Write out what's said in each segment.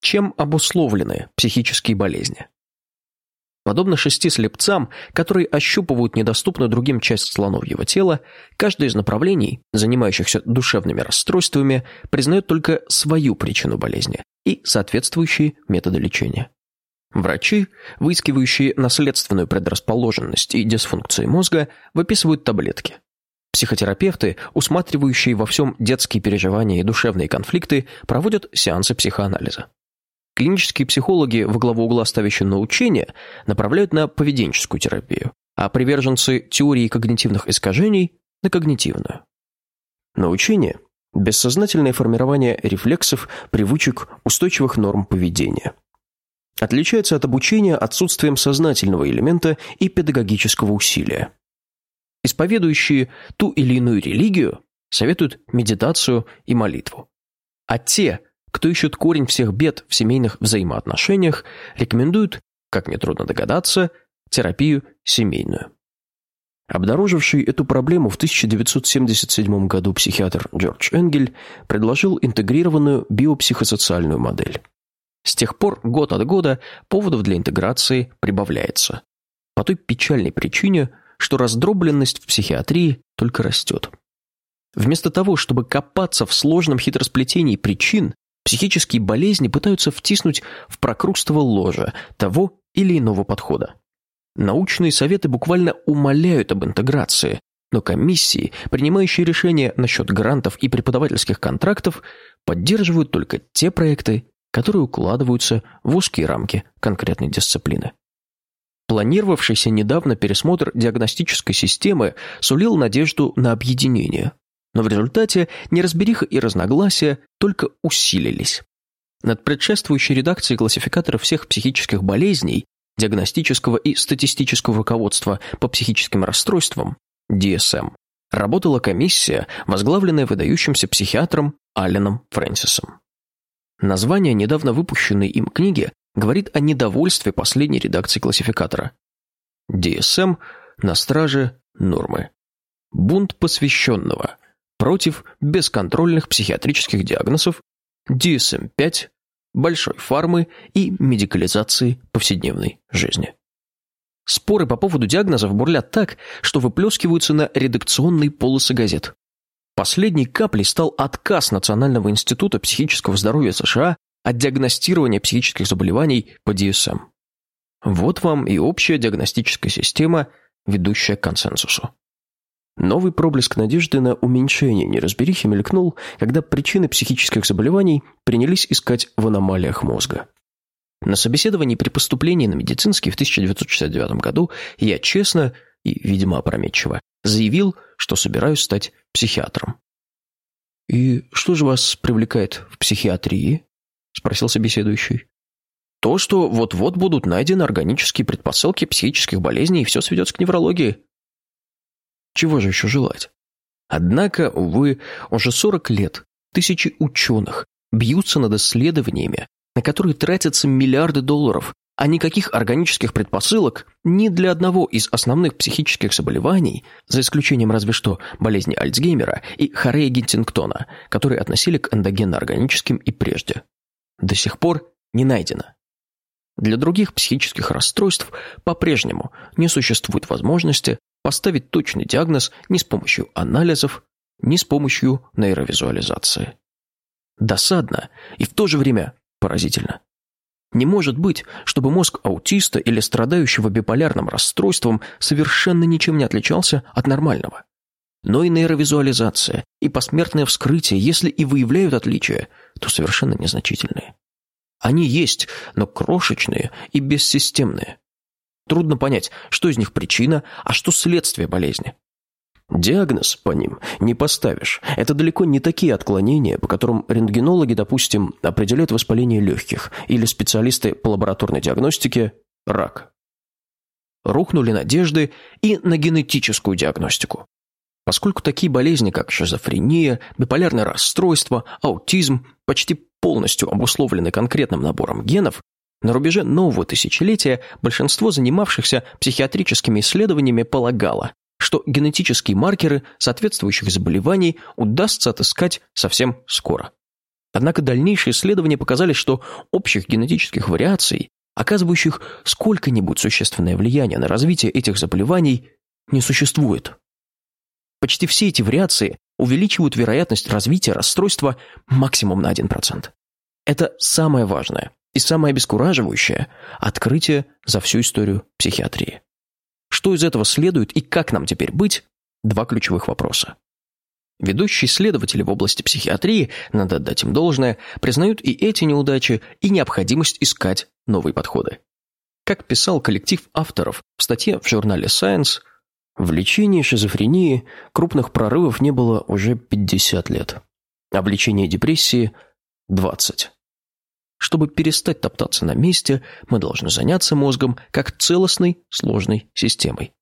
Чем обусловлены психические болезни? Подобно шести слепцам, которые ощупывают недоступную другим часть слоновьего тела, каждое из направлений, занимающихся душевными расстройствами, признает только свою причину болезни и соответствующие методы лечения. Врачи, выискивающие наследственную предрасположенность и дисфункции мозга, выписывают таблетки. Психотерапевты, усматривающие во всем детские переживания и душевные конфликты, проводят сеансы психоанализа. Клинические психологи, во главу угла ставящие научение, направляют на поведенческую терапию, а приверженцы теории когнитивных искажений – на когнитивную. Научение – бессознательное формирование рефлексов, привычек, устойчивых норм поведения. Отличается от обучения отсутствием сознательного элемента и педагогического усилия. Исповедующие ту или иную религию советуют медитацию и молитву. А те, кто ищет корень всех бед в семейных взаимоотношениях, рекомендуют, как нетрудно догадаться, терапию семейную. Обнаруживший эту проблему в 1977 году психиатр Джордж Энгель предложил интегрированную биопсихосоциальную модель. С тех пор год от года поводов для интеграции прибавляется. По той печальной причине, что раздробленность в психиатрии только растет. Вместо того, чтобы копаться в сложном хитросплетении причин, Психические болезни пытаются втиснуть в прокрустово ложе того или иного подхода. Научные советы буквально умоляют об интеграции, но комиссии, принимающие решения насчет грантов и преподавательских контрактов, поддерживают только те проекты, которые укладываются в узкие рамки конкретной дисциплины. Планировавшийся недавно пересмотр диагностической системы сулил надежду на объединение, но в результате неразбериха и разногласия только усилились. Над предшествующей редакцией классификатора всех психических болезней, диагностического и статистического руководства по психическим расстройствам, DSM, работала комиссия, возглавленная выдающимся психиатром Алленом Фрэнсисом. Название недавно выпущенной им книги говорит о недовольстве последней редакции классификатора. DSM на страже нормы. Бунт посвященного – против бесконтрольных психиатрических диагнозов, DSM-5, большой фармы и медикализации повседневной жизни. Споры по поводу диагнозов бурлят так, что выплескиваются на редакционные полосы газет. Последней каплей стал отказ Национального института психического здоровья США от диагностирования психических заболеваний по DSM. Вот вам и общая диагностическая система, ведущая к консенсусу. Новый проблеск надежды на уменьшение неразберихи мелькнул, когда причины психических заболеваний принялись искать в аномалиях мозга. На собеседовании при поступлении на медицинский в 1969 году я честно и, видимо, опрометчиво заявил, что собираюсь стать психиатром. «И что же вас привлекает в психиатрии?» – спросил собеседующий. «То, что вот-вот будут найдены органические предпосылки психических болезней, и все сведется к неврологии», чего же еще желать? Однако, увы, уже 40 лет тысячи ученых бьются над исследованиями, на которые тратятся миллиарды долларов, а никаких органических предпосылок ни для одного из основных психических заболеваний, за исключением разве что болезни Альцгеймера и Хорея Геттингтона, которые относили к эндогенно-органическим и прежде, до сих пор не найдено. Для других психических расстройств по-прежнему не существует возможности поставить точный диагноз ни с помощью анализов, ни с помощью нейровизуализации. Досадно и в то же время поразительно. Не может быть, чтобы мозг аутиста или страдающего биполярным расстройством совершенно ничем не отличался от нормального. Но и нейровизуализация, и посмертное вскрытие, если и выявляют отличия, то совершенно незначительные. Они есть, но крошечные и бессистемные. Трудно понять, что из них причина, а что следствие болезни. Диагноз по ним не поставишь. Это далеко не такие отклонения, по которым рентгенологи, допустим, определяют воспаление легких, или специалисты по лабораторной диагностике – рак. Рухнули надежды и на генетическую диагностику. Поскольку такие болезни, как шизофрения, биполярное расстройство, аутизм, почти полностью обусловлены конкретным набором генов, на рубеже нового тысячелетия большинство занимавшихся психиатрическими исследованиями полагало, что генетические маркеры соответствующих заболеваний удастся отыскать совсем скоро. Однако дальнейшие исследования показали, что общих генетических вариаций, оказывающих сколько-нибудь существенное влияние на развитие этих заболеваний, не существует. Почти все эти вариации увеличивают вероятность развития расстройства максимум на 1%. Это самое важное и самое обескураживающее открытие за всю историю психиатрии. Что из этого следует и как нам теперь быть – два ключевых вопроса. Ведущие исследователи в области психиатрии, надо отдать им должное, признают и эти неудачи, и необходимость искать новые подходы. Как писал коллектив авторов в статье в журнале Science, в лечении шизофрении крупных прорывов не было уже 50 лет, а в лечении депрессии – 20. Чтобы перестать топтаться на месте, мы должны заняться мозгом как целостной сложной системой.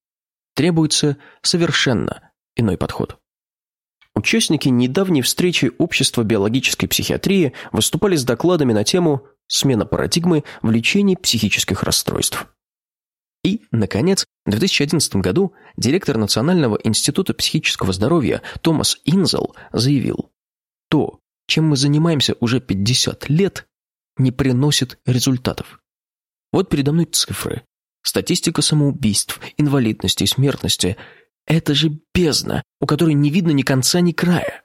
Требуется совершенно иной подход. Участники недавней встречи Общества биологической психиатрии выступали с докладами на тему «Смена парадигмы в лечении психических расстройств». И, наконец, в 2011 году директор Национального института психического здоровья Томас Инзел заявил, «То, чем мы занимаемся уже 50 лет, не приносит результатов. Вот передо мной цифры. Статистика самоубийств, инвалидности и смертности – это же бездна, у которой не видно ни конца, ни края.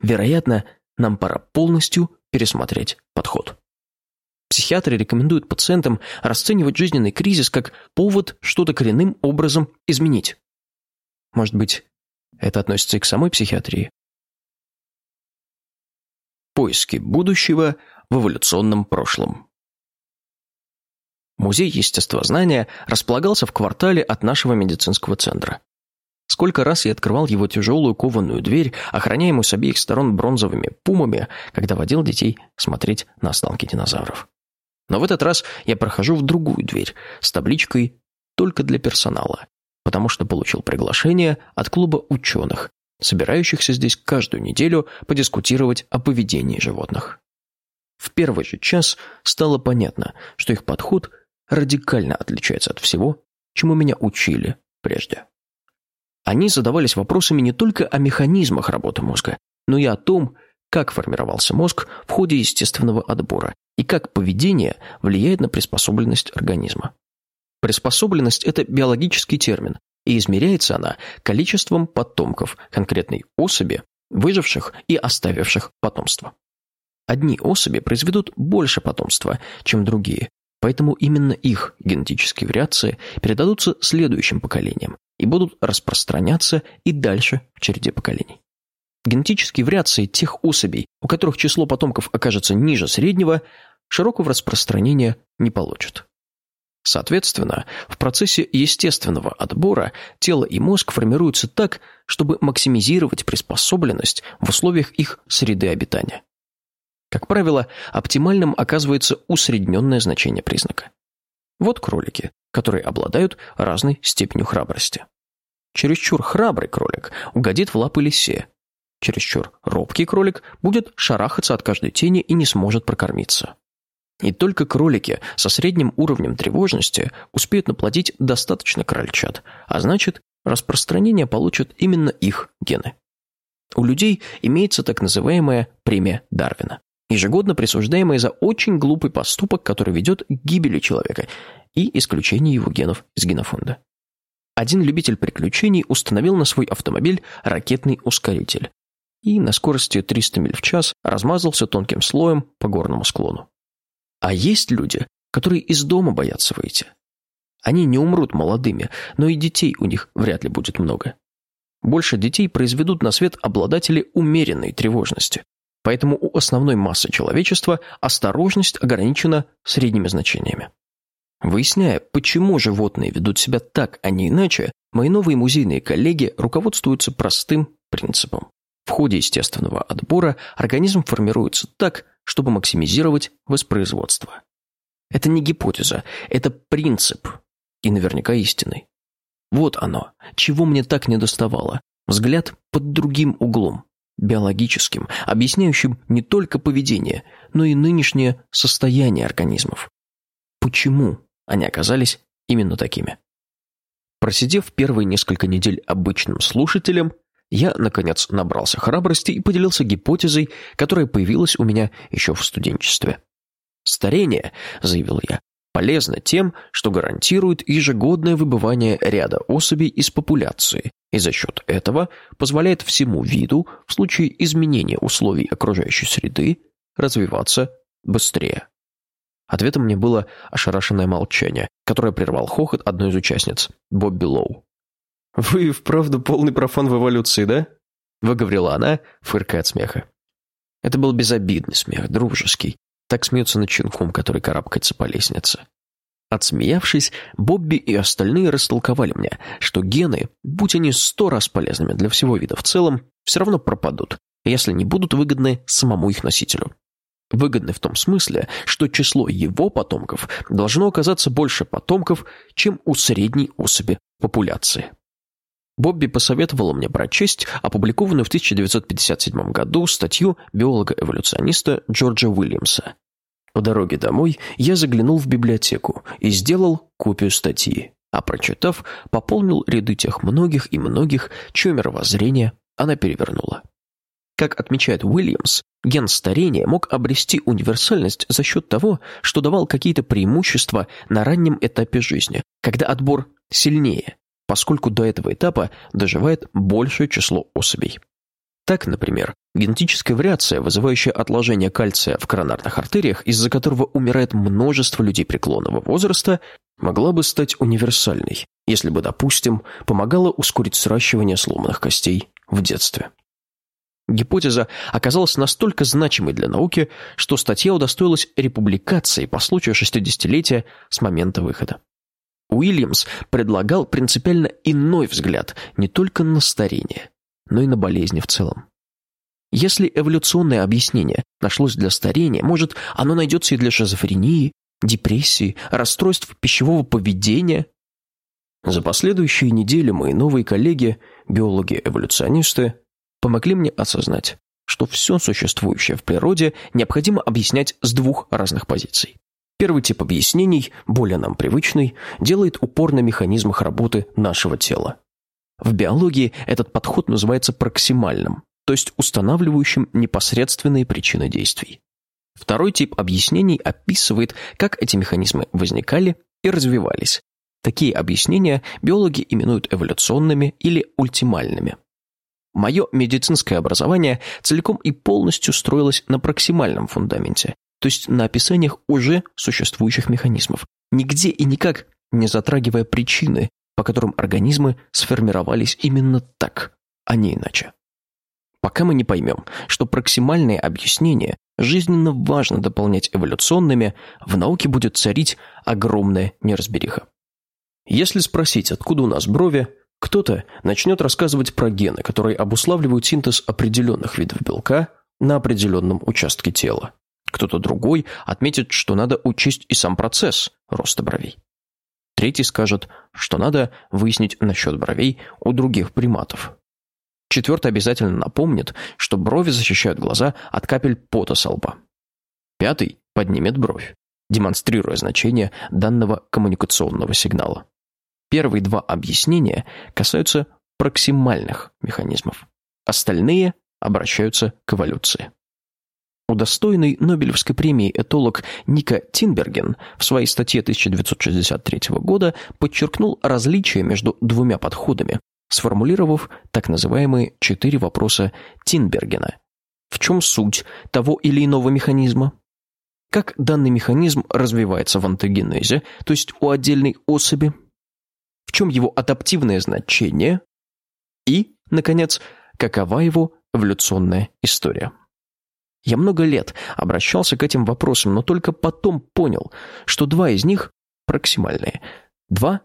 Вероятно, нам пора полностью пересмотреть подход. Психиатры рекомендуют пациентам расценивать жизненный кризис как повод что-то коренным образом изменить. Может быть, это относится и к самой психиатрии? Поиски будущего в эволюционном прошлом. Музей естествознания располагался в квартале от нашего медицинского центра. Сколько раз я открывал его тяжелую кованую дверь, охраняемую с обеих сторон бронзовыми пумами, когда водил детей смотреть на останки динозавров. Но в этот раз я прохожу в другую дверь с табличкой «Только для персонала», потому что получил приглашение от клуба ученых, собирающихся здесь каждую неделю подискутировать о поведении животных. В первый же час стало понятно, что их подход радикально отличается от всего, чему меня учили прежде. Они задавались вопросами не только о механизмах работы мозга, но и о том, как формировался мозг в ходе естественного отбора и как поведение влияет на приспособленность организма. Приспособленность – это биологический термин, и измеряется она количеством потомков конкретной особи, выживших и оставивших потомство. Одни особи произведут больше потомства, чем другие, поэтому именно их генетические вариации передадутся следующим поколениям и будут распространяться и дальше в череде поколений. Генетические вариации тех особей, у которых число потомков окажется ниже среднего, широкого распространения не получат. Соответственно, в процессе естественного отбора тело и мозг формируются так, чтобы максимизировать приспособленность в условиях их среды обитания. Как правило, оптимальным оказывается усредненное значение признака. Вот кролики, которые обладают разной степенью храбрости. Чересчур храбрый кролик угодит в лапы лисе, Чересчур робкий кролик будет шарахаться от каждой тени и не сможет прокормиться. И только кролики со средним уровнем тревожности успеют наплодить достаточно крольчат, а значит, распространение получат именно их гены. У людей имеется так называемая премия Дарвина, ежегодно присуждаемая за очень глупый поступок, который ведет к гибели человека и исключению его генов из генофонда. Один любитель приключений установил на свой автомобиль ракетный ускоритель, и на скорости 300 миль в час размазался тонким слоем по горному склону. А есть люди, которые из дома боятся выйти. Они не умрут молодыми, но и детей у них вряд ли будет много. Больше детей произведут на свет обладатели умеренной тревожности, поэтому у основной массы человечества осторожность ограничена средними значениями. Выясняя, почему животные ведут себя так, а не иначе, мои новые музейные коллеги руководствуются простым принципом. В ходе естественного отбора организм формируется так, чтобы максимизировать воспроизводство. Это не гипотеза, это принцип, и наверняка истинный. Вот оно, чего мне так недоставало. Взгляд под другим углом, биологическим, объясняющим не только поведение, но и нынешнее состояние организмов. Почему они оказались именно такими? Просидев первые несколько недель обычным слушателем, я, наконец, набрался храбрости и поделился гипотезой, которая появилась у меня еще в студенчестве. «Старение», — заявил я, — «полезно тем, что гарантирует ежегодное выбывание ряда особей из популяции и за счет этого позволяет всему виду в случае изменения условий окружающей среды развиваться быстрее». Ответом мне было ошарашенное молчание, которое прервал хохот одной из участниц, Бобби Лоу. «Вы вправду полный профан в эволюции, да?» — выговорила она, фыркая от смеха. Это был безобидный смех, дружеский. Так смеются над щенком, который карабкается по лестнице. Отсмеявшись, Бобби и остальные растолковали мне, что гены, будь они сто раз полезными для всего вида в целом, все равно пропадут, если не будут выгодны самому их носителю. Выгодны в том смысле, что число его потомков должно оказаться больше потомков, чем у средней особи популяции. Бобби посоветовала мне прочесть опубликованную в 1957 году статью биолога-эволюциониста Джорджа Уильямса. По дороге домой я заглянул в библиотеку и сделал копию статьи, а прочитав, пополнил ряды тех многих и многих, чье мировоззрение она перевернула. Как отмечает Уильямс, ген старения мог обрести универсальность за счет того, что давал какие-то преимущества на раннем этапе жизни, когда отбор сильнее, поскольку до этого этапа доживает большее число особей. Так, например, генетическая вариация, вызывающая отложение кальция в коронарных артериях, из-за которого умирает множество людей преклонного возраста, могла бы стать универсальной, если бы, допустим, помогала ускорить сращивание сломанных костей в детстве. Гипотеза оказалась настолько значимой для науки, что статья удостоилась републикации по случаю 60-летия с момента выхода. Уильямс предлагал принципиально иной взгляд не только на старение, но и на болезни в целом. Если эволюционное объяснение нашлось для старения, может, оно найдется и для шизофрении, депрессии, расстройств пищевого поведения. За последующие недели мои новые коллеги, биологи-эволюционисты, помогли мне осознать, что все существующее в природе необходимо объяснять с двух разных позиций. Первый тип объяснений, более нам привычный, делает упор на механизмах работы нашего тела. В биологии этот подход называется проксимальным, то есть устанавливающим непосредственные причины действий. Второй тип объяснений описывает, как эти механизмы возникали и развивались. Такие объяснения биологи именуют эволюционными или ультимальными. Мое медицинское образование целиком и полностью строилось на проксимальном фундаменте, то есть на описаниях уже существующих механизмов, нигде и никак не затрагивая причины, по которым организмы сформировались именно так, а не иначе. Пока мы не поймем, что проксимальные объяснения жизненно важно дополнять эволюционными, в науке будет царить огромная неразбериха. Если спросить, откуда у нас брови, кто-то начнет рассказывать про гены, которые обуславливают синтез определенных видов белка на определенном участке тела. Кто-то другой отметит, что надо учесть и сам процесс роста бровей. Третий скажет, что надо выяснить насчет бровей у других приматов. Четвертый обязательно напомнит, что брови защищают глаза от капель пота со лба. Пятый поднимет бровь, демонстрируя значение данного коммуникационного сигнала. Первые два объяснения касаются проксимальных механизмов. Остальные обращаются к эволюции. Удостоенный Нобелевской премии этолог Ника Тинберген в своей статье 1963 года подчеркнул различия между двумя подходами, сформулировав так называемые четыре вопроса Тинбергена. В чем суть того или иного механизма? Как данный механизм развивается в антогенезе, то есть у отдельной особи? В чем его адаптивное значение? И, наконец, какова его эволюционная история? Я много лет обращался к этим вопросам, но только потом понял, что два из них проксимальные, два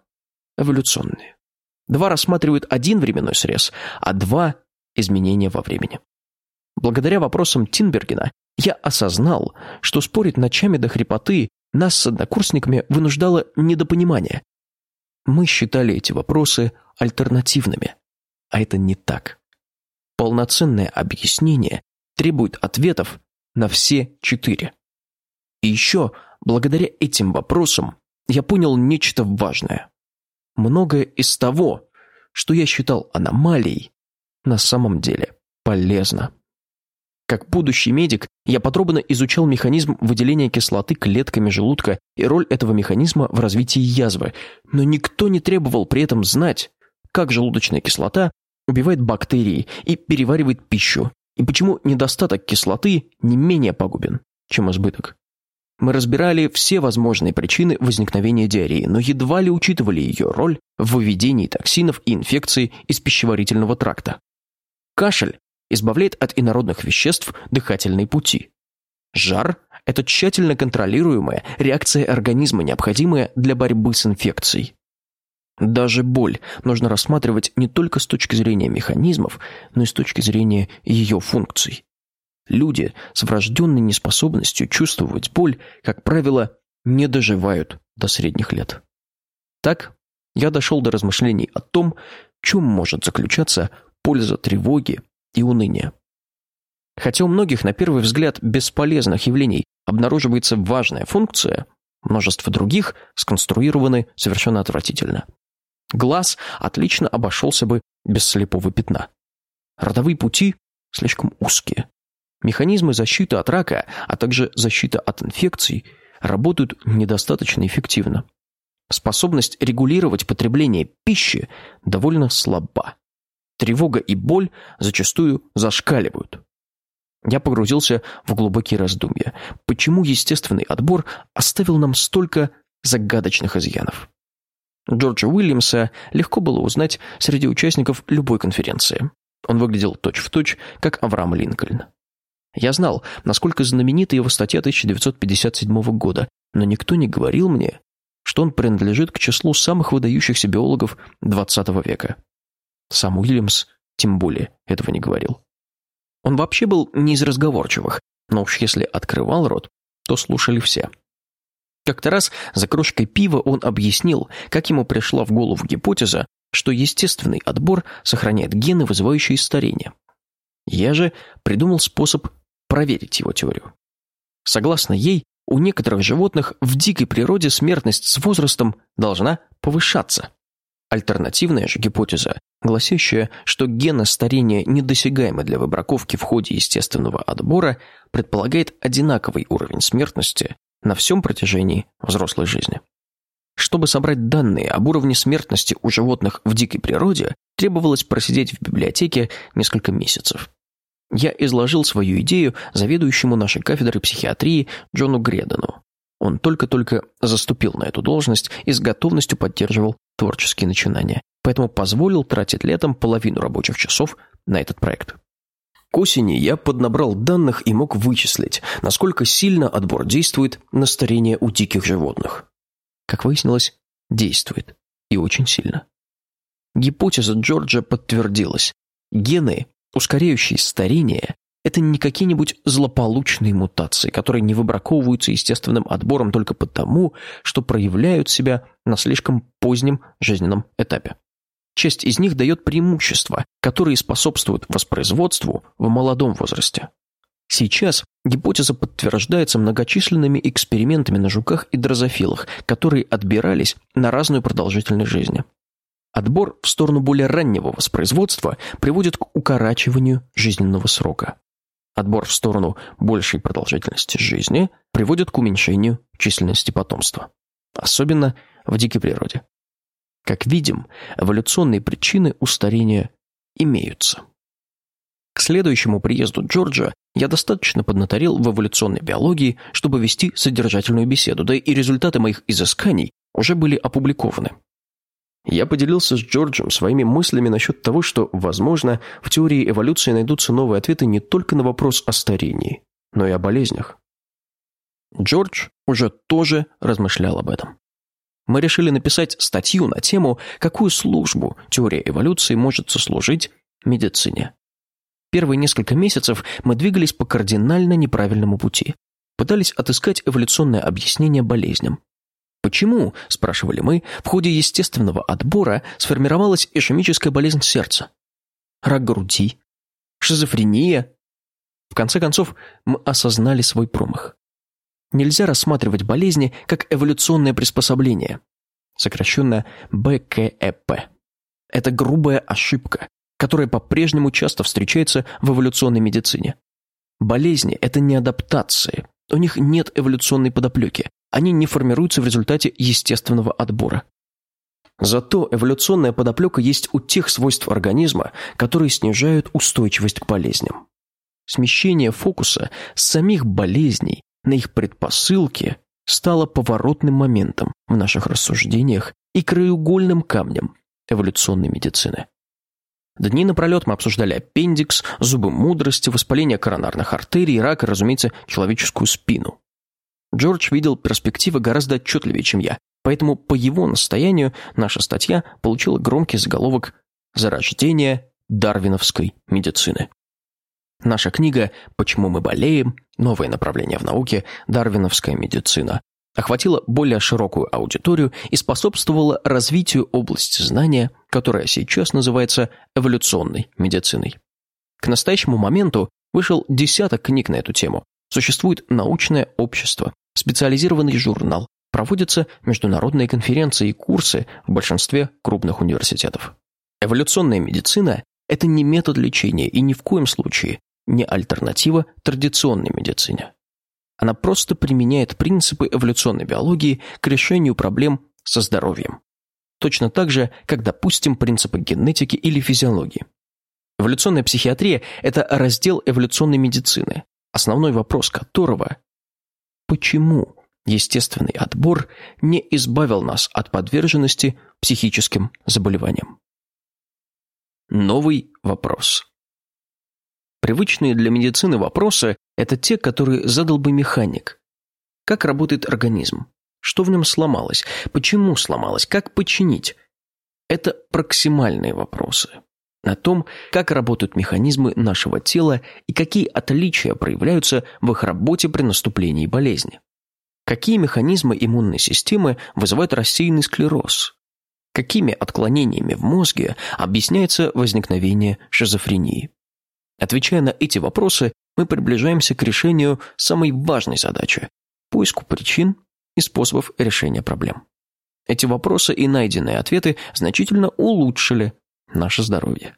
эволюционные. Два рассматривают один временной срез, а два – изменения во времени. Благодаря вопросам Тинбергена я осознал, что спорить ночами до хрипоты нас с однокурсниками вынуждало недопонимание. Мы считали эти вопросы альтернативными, а это не так. Полноценное объяснение требует ответов на все четыре. И еще, благодаря этим вопросам, я понял нечто важное. Многое из того, что я считал аномалией, на самом деле полезно. Как будущий медик, я подробно изучал механизм выделения кислоты клетками желудка и роль этого механизма в развитии язвы, но никто не требовал при этом знать, как желудочная кислота убивает бактерии и переваривает пищу, и почему недостаток кислоты не менее пагубен, чем избыток. Мы разбирали все возможные причины возникновения диареи, но едва ли учитывали ее роль в выведении токсинов и инфекций из пищеварительного тракта. Кашель избавляет от инородных веществ дыхательной пути. Жар – это тщательно контролируемая реакция организма, необходимая для борьбы с инфекцией. Даже боль нужно рассматривать не только с точки зрения механизмов, но и с точки зрения ее функций. Люди с врожденной неспособностью чувствовать боль, как правило, не доживают до средних лет. Так, я дошел до размышлений о том, в чем может заключаться польза тревоги и уныния. Хотя у многих, на первый взгляд, бесполезных явлений обнаруживается важная функция, множество других сконструированы совершенно отвратительно. Глаз отлично обошелся бы без слепого пятна. Родовые пути слишком узкие. Механизмы защиты от рака, а также защита от инфекций работают недостаточно эффективно. Способность регулировать потребление пищи довольно слаба. Тревога и боль зачастую зашкаливают. Я погрузился в глубокие раздумья. Почему естественный отбор оставил нам столько загадочных изъянов? Джорджа Уильямса легко было узнать среди участников любой конференции. Он выглядел точь-в-точь, точь, как Авраам Линкольн. Я знал, насколько знаменита его статья 1957 года, но никто не говорил мне, что он принадлежит к числу самых выдающихся биологов XX века. Сам Уильямс тем более этого не говорил. Он вообще был не из разговорчивых, но уж если открывал рот, то слушали все. Как-то раз за кружкой пива он объяснил, как ему пришла в голову гипотеза, что естественный отбор сохраняет гены, вызывающие старение. Я же придумал способ проверить его теорию. Согласно ей, у некоторых животных в дикой природе смертность с возрастом должна повышаться. Альтернативная же гипотеза, гласящая, что гены старения недосягаемы для выбраковки в ходе естественного отбора, предполагает одинаковый уровень смертности на всем протяжении взрослой жизни. Чтобы собрать данные об уровне смертности у животных в дикой природе, требовалось просидеть в библиотеке несколько месяцев. Я изложил свою идею заведующему нашей кафедрой психиатрии Джону Гредену. Он только-только заступил на эту должность и с готовностью поддерживал творческие начинания, поэтому позволил тратить летом половину рабочих часов на этот проект. К осени я поднабрал данных и мог вычислить, насколько сильно отбор действует на старение у диких животных. Как выяснилось, действует. И очень сильно. Гипотеза Джорджа подтвердилась. Гены Ускоряющие старение – это не какие-нибудь злополучные мутации, которые не выбраковываются естественным отбором только потому, что проявляют себя на слишком позднем жизненном этапе. Часть из них дает преимущества, которые способствуют воспроизводству в молодом возрасте. Сейчас гипотеза подтверждается многочисленными экспериментами на жуках и дрозофилах, которые отбирались на разную продолжительность жизни. Отбор в сторону более раннего воспроизводства приводит к укорачиванию жизненного срока. Отбор в сторону большей продолжительности жизни приводит к уменьшению численности потомства. Особенно в дикой природе. Как видим, эволюционные причины устарения имеются. К следующему приезду Джорджа я достаточно поднаторил в эволюционной биологии, чтобы вести содержательную беседу, да и результаты моих изысканий уже были опубликованы. Я поделился с Джорджем своими мыслями насчет того, что, возможно, в теории эволюции найдутся новые ответы не только на вопрос о старении, но и о болезнях. Джордж уже тоже размышлял об этом. Мы решили написать статью на тему, какую службу теория эволюции может сослужить медицине. Первые несколько месяцев мы двигались по кардинально неправильному пути. Пытались отыскать эволюционное объяснение болезням. Почему, спрашивали мы, в ходе естественного отбора сформировалась ишемическая болезнь сердца? Рак груди? Шизофрения? В конце концов, мы осознали свой промах. Нельзя рассматривать болезни как эволюционное приспособление, сокращенно БКЭП. Это грубая ошибка, которая по-прежнему часто встречается в эволюционной медицине. Болезни – это не адаптации, у них нет эволюционной подоплеки, они не формируются в результате естественного отбора. Зато эволюционная подоплека есть у тех свойств организма, которые снижают устойчивость к болезням. Смещение фокуса с самих болезней на их предпосылки стало поворотным моментом в наших рассуждениях и краеугольным камнем эволюционной медицины. Дни напролет мы обсуждали аппендикс, зубы мудрости, воспаление коронарных артерий, рак и, разумеется, человеческую спину. Джордж видел перспективы гораздо отчетливее, чем я, поэтому по его настоянию наша статья получила громкий заголовок «Зарождение дарвиновской медицины». Наша книга «Почему мы болеем. Новое направление в науке. Дарвиновская медицина» охватила более широкую аудиторию и способствовала развитию области знания, которая сейчас называется эволюционной медициной. К настоящему моменту вышел десяток книг на эту тему. Существует научное общество, специализированный журнал, проводятся международные конференции и курсы в большинстве крупных университетов. Эволюционная медицина – это не метод лечения и ни в коем случае не альтернатива традиционной медицине. Она просто применяет принципы эволюционной биологии к решению проблем со здоровьем. Точно так же, как, допустим, принципы генетики или физиологии. Эволюционная психиатрия – это раздел эволюционной медицины, основной вопрос которого – почему естественный отбор не избавил нас от подверженности психическим заболеваниям? Новый вопрос. Привычные для медицины вопросы – это те, которые задал бы механик. Как работает организм? Что в нем сломалось? Почему сломалось? Как починить? Это проксимальные вопросы. О том, как работают механизмы нашего тела и какие отличия проявляются в их работе при наступлении болезни. Какие механизмы иммунной системы вызывают рассеянный склероз? Какими отклонениями в мозге объясняется возникновение шизофрении? Отвечая на эти вопросы, мы приближаемся к решению самой важной задачи – поиску причин и способов решения проблем. Эти вопросы и найденные ответы значительно улучшили наше здоровье.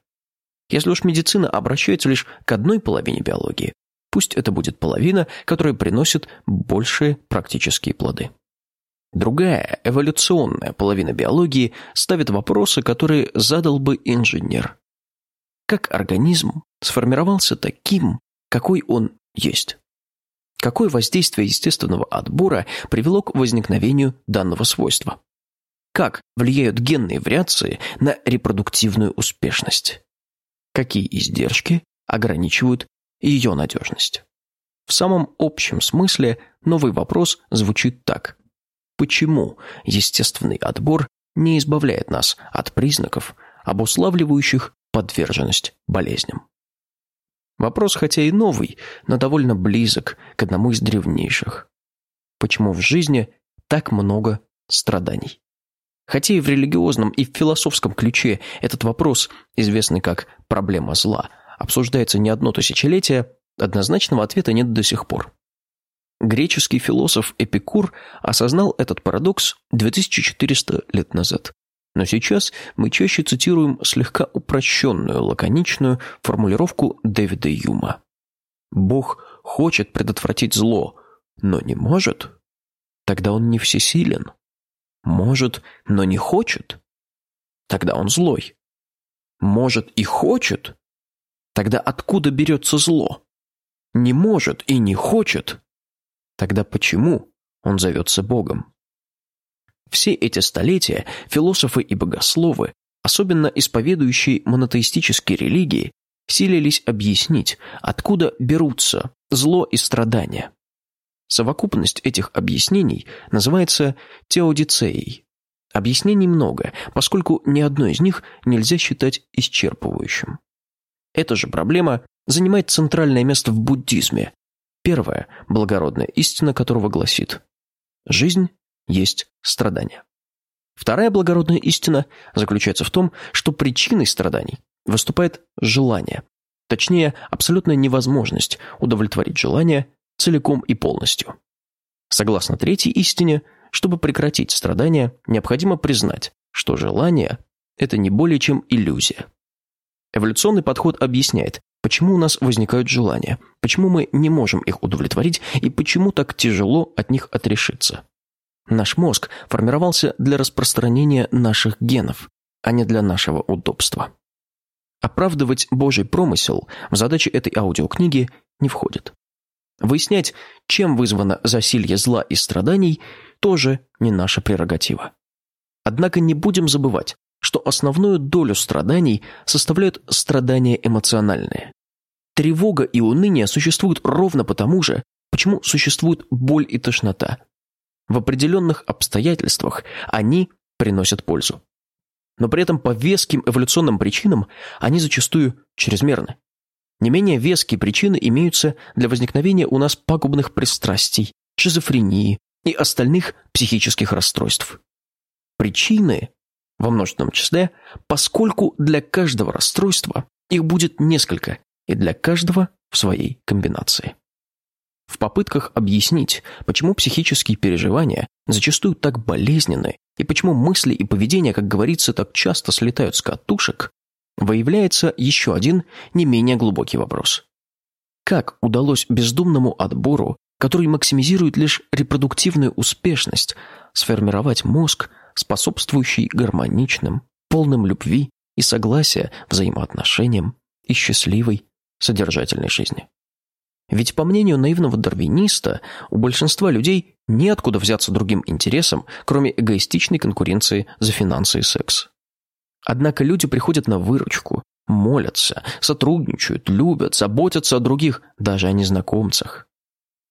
Если уж медицина обращается лишь к одной половине биологии, пусть это будет половина, которая приносит большие практические плоды. Другая, эволюционная половина биологии ставит вопросы, которые задал бы инженер. Как организм сформировался таким, какой он есть. Какое воздействие естественного отбора привело к возникновению данного свойства? Как влияют генные вариации на репродуктивную успешность? Какие издержки ограничивают ее надежность? В самом общем смысле новый вопрос звучит так. Почему естественный отбор не избавляет нас от признаков, обуславливающих подверженность болезням? Вопрос хотя и новый, но довольно близок к одному из древнейших. Почему в жизни так много страданий? Хотя и в религиозном, и в философском ключе этот вопрос, известный как «проблема зла», обсуждается не одно тысячелетие, однозначного ответа нет до сих пор. Греческий философ Эпикур осознал этот парадокс 2400 лет назад. Но сейчас мы чаще цитируем слегка упрощенную, лаконичную формулировку Дэвида Юма. «Бог хочет предотвратить зло, но не может? Тогда он не всесилен. Может, но не хочет? Тогда он злой. Может и хочет? Тогда откуда берется зло? Не может и не хочет? Тогда почему он зовется Богом? Все эти столетия философы и богословы, особенно исповедующие монотеистические религии, силились объяснить, откуда берутся зло и страдания. Совокупность этих объяснений называется теодицеей. Объяснений много, поскольку ни одно из них нельзя считать исчерпывающим. Эта же проблема занимает центральное место в буддизме. Первая благородная истина которого гласит «Жизнь есть страдания. Вторая благородная истина заключается в том, что причиной страданий выступает желание, точнее, абсолютная невозможность удовлетворить желание целиком и полностью. Согласно третьей истине, чтобы прекратить страдания, необходимо признать, что желание – это не более чем иллюзия. Эволюционный подход объясняет, почему у нас возникают желания, почему мы не можем их удовлетворить и почему так тяжело от них отрешиться. Наш мозг формировался для распространения наших генов, а не для нашего удобства. Оправдывать Божий промысел в задачи этой аудиокниги не входит. Выяснять, чем вызвано засилье зла и страданий, тоже не наша прерогатива. Однако не будем забывать, что основную долю страданий составляют страдания эмоциональные. Тревога и уныние существуют ровно потому же, почему существует боль и тошнота. В определенных обстоятельствах они приносят пользу. Но при этом по веским эволюционным причинам они зачастую чрезмерны. Не менее веские причины имеются для возникновения у нас пагубных пристрастий, шизофрении и остальных психических расстройств. Причины во множественном числе, поскольку для каждого расстройства их будет несколько, и для каждого в своей комбинации. В попытках объяснить, почему психические переживания зачастую так болезненны и почему мысли и поведение, как говорится, так часто слетают с катушек, выявляется еще один не менее глубокий вопрос. Как удалось бездумному отбору, который максимизирует лишь репродуктивную успешность, сформировать мозг, способствующий гармоничным, полным любви и согласия взаимоотношениям и счастливой, содержательной жизни. Ведь, по мнению наивного дарвиниста, у большинства людей неоткуда взяться другим интересам, кроме эгоистичной конкуренции за финансы и секс. Однако люди приходят на выручку, молятся, сотрудничают, любят, заботятся о других, даже о незнакомцах.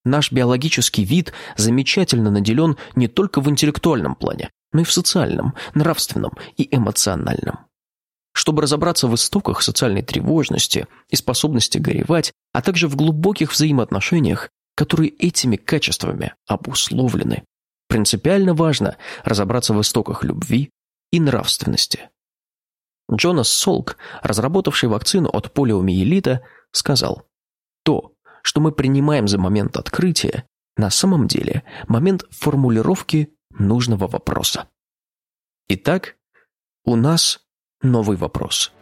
Наш биологический вид замечательно наделен не только в интеллектуальном плане, но и в социальном, нравственном и эмоциональном. Чтобы разобраться в истоках социальной тревожности и способности горевать, а также в глубоких взаимоотношениях, которые этими качествами обусловлены, принципиально важно разобраться в истоках любви и нравственности. Джонас Солк, разработавший вакцину от полиомиелита, сказал, «То, что мы принимаем за момент открытия, на самом деле момент формулировки нужного вопроса. Итак, у нас новый вопрос.